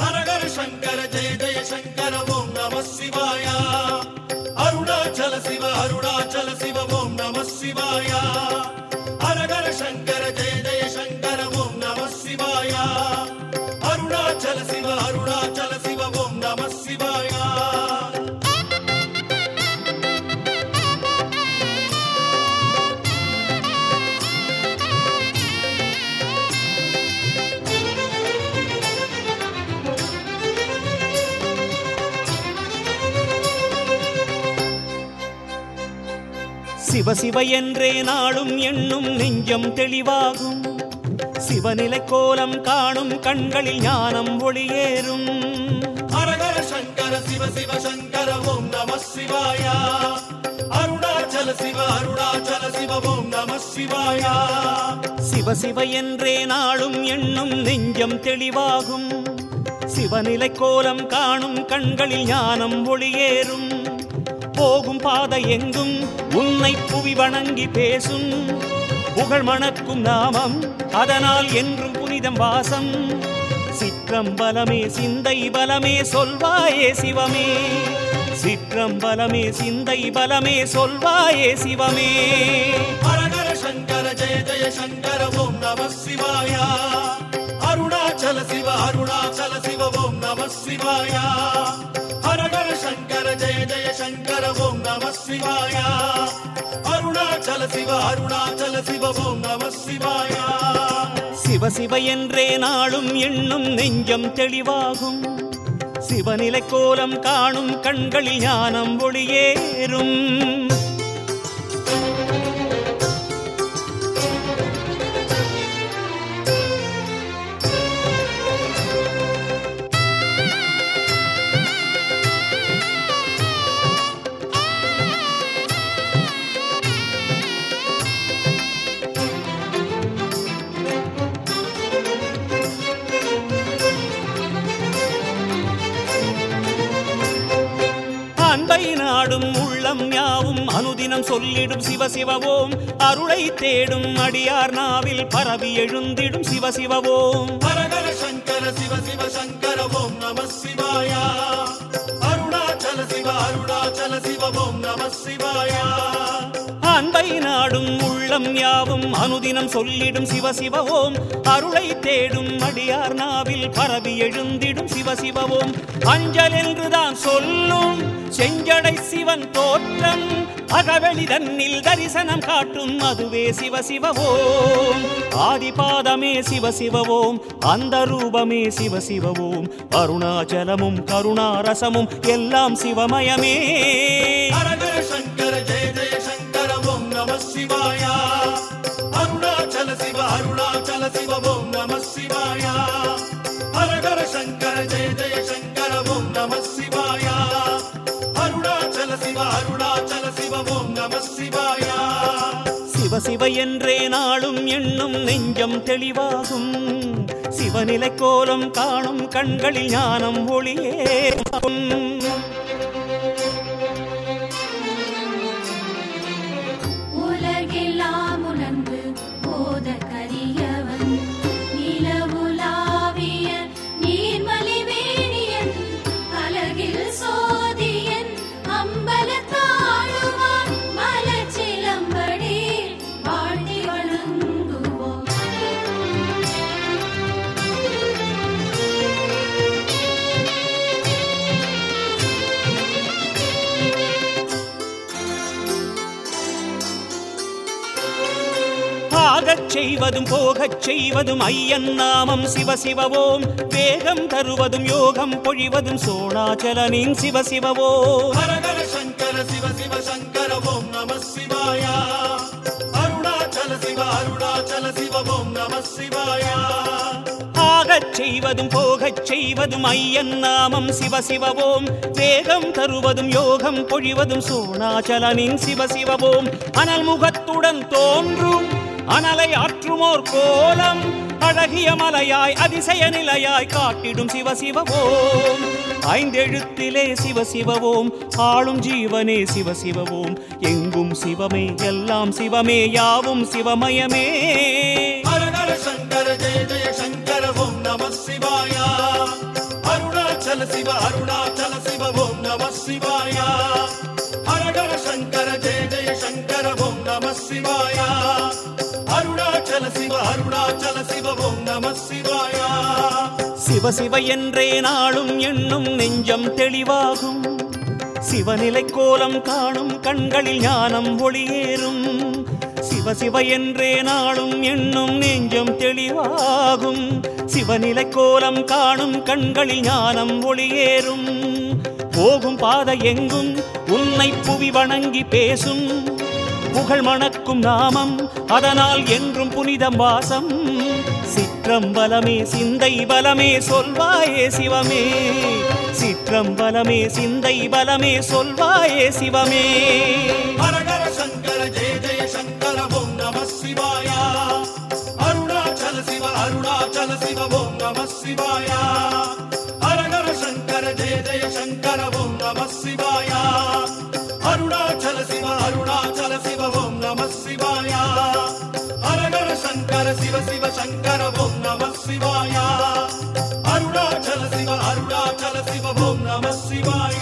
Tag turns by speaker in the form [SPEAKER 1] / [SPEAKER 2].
[SPEAKER 1] ஹரஹர சங்கர ஜெய ஜெய சங்கர ஓம் நம சிவாய அருணாச்சல சிவ அருணாச்சல சிவ ஓம் நம சிவாய ஹரஹர சங்கர ஜெய ஜெய சங்கர ஓம் நம சிவாய அருணாச்சல சிவ அருணாச்சல சிவ
[SPEAKER 2] சிவ என்றே நாளும் எண்ணும் நெஞ்சம் தெளிவாகும். சிவநிலை கோலம் காணும் கண்களில் ஞானம் ஒளியேறும்.
[SPEAKER 1] ஹரஹர சங்கர சிவ சிவ சங்கர ஓம் நம சிவாய. அருணாச்சல சிவ அருணாச்சல சிவ ஓம் நம சிவாய.
[SPEAKER 2] சிவ சிவ என்றே நாளும் எண்ணும் நெஞ்சம் தெளிவாகும். சிவநிலை கோலம் காணும் கண்களில் ஞானம் ஒளியேறும். போகும் பாதை எங்கும் உன்னை புவி வணங்கி பேசும். புகழ் மணக்கும் நாமம் அதனால் என்றும் புனிதம் வாசம். சிற்றம்பலமே சிந்தை பலமே சொல்வாயே சிவமே. சிற்றம்பலமே சிந்தை பலமே சொல்வாயே சிவமே.
[SPEAKER 1] ஹரஹர சங்கர ஜெய ஜெய சங்கர ஓம் நம சிவாய. அருணாச்சல சிவ அருணாச்சல சிவ ஓம் நம சிவாயா. சிவாய. அருணாச்சல சிவ அருணாச்சல சிவ நம சிவாய.
[SPEAKER 2] சிவ சிவ என்றே நாளும் எண்ணும் நெஞ்சம் தெளிவாகும். சிவநிலை கோலம் காணும் கண்களில் ஞானம் ஒளியேறும். அன்பை நாடும் உள்ளம் யாவும் அனுதினம் சொல்லிடும் சிவ சிவவோம். அருளை தேடும் அடியார் நாவில் பரவி எழுந்திடும் சிவ சிவவோம்.
[SPEAKER 1] ஹரஹர சங்கர சிவ சிவ சங்கர ஓம் நம சிவாய. அருணாச்சல சிவ அருணாச்சல சிவ ஓம் நம சிவாய.
[SPEAKER 2] அன்பை நாடும் உள்ளம் யாவும் அனுதினம் சொல்லிடும் சிவ சிவவோம் அருளை தேடும் அடியார் நாவில் பரவி எழுந்திடும் சிவ சிவவோம் அஞ்சல் என்றுதான் சொல்லும் செஞ்சடை சிவன் தோற்றம். அகவெளி தன்னில் தரிசனம் காட்டும் அதுவே சிவ சிவவோம் ஆதிபாதமே சிவ சிவவோம் அந்த ரூபமே சிவ சிவவோம் அருணாச்சலமும் கருணாரசமும் எல்லாம் சிவமயமே.
[SPEAKER 1] சிவ அருணாச்சல சிவ நம சிவாய. சிவ சிவ
[SPEAKER 2] என்றே நாளும் எண்ணும் நெஞ்சம் தெளிவாகும். சிவநிலை கோலம் காணும் கண்களில் ஞானம்
[SPEAKER 3] ஒளியே
[SPEAKER 2] ஆகச் செய்வதும் போகச் செய்வதும் ஐயன் நாமம் சிவ சிவவோம் வேகம் தருவதும் யோகம் பொழிவதும் சோணாச்சலனின் சிவ சிவவோம்
[SPEAKER 1] ஹரஹர சங்கர சிவ சிவ சங்கர ஓம் நம சிவாய. அருணாச்சல சிவ அருணாச்சல சிவ ஓம் நம சிவாய.
[SPEAKER 2] ஆகச் செய்வதும் போகச் செய்வதும் ஐயன் நாமம் சிவ சிவவோம் வேகம் தருவதும் யோகம் பொழிவதும் சோணாச்சலனின் சிவ சிவவோம் அனல் முகத்துடன் தோன்றும் அனலை ஆற்றுமோர் கோலம் அழகிய மலையாய் அதிசய நிலையாய் காட்டிடும் சிவ சிவவோம். ஐந்தெழுத்திலே சிவ சிவவோம் ஆளும் ஜீவனே சிவ சிவவோம். எங்கும் சிவமே எல்லாம் சிவமே யாவும் சிவமயமே.
[SPEAKER 1] அருணாச்சல சிவவும் நம சிவாய. சிவ சிவ
[SPEAKER 2] என்றே நாளும் எண்ணும் நெஞ்சம் தெளிவாகும். சிவநிலை கோலம் காணும் கண்களில் ஞானம் ஒளியேறும். சிவ சிவ என்றே நாளும் எண்ணும் நெஞ்சம் தெளிவாகும். சிவநிலை கோலம் காணும் கண்களில் ஞானம் ஒளியேறும். போகும் பாதை எங்கும் உன்னை புவி வணங்கி பேசும். புகழ் மணக்கும் நாமம் அதனால் என்றும் புனிதம் வாசம். சிற்றம் பலமே சிந்தை பலமே சொல்வாயே சிவமே. சிற்றம் பலமே சிந்தை பலமே சொல்வாயே சிவமே.
[SPEAKER 1] ஹரஹர சங்கர ஜெய ஜெய சங்கர ஓம் நம சிவாய. அருணாச்சல சிவ அருணாச்சல சிவ ஓம் நம சிவாய. ஹரஹர சங்கர ஜெய ஜெய சங்கர ஓம் நம சிவாயா. அருணாச்சல சிவ அருணாச்சல சிவ ஓம் நம சிவாய ஹரஹர சங்கர சிவ சிவ சங்கர ஓம் நம சிவாய அருணாச்சல சிவ அருணாச்சல சிவ ஓம் நம சிவாய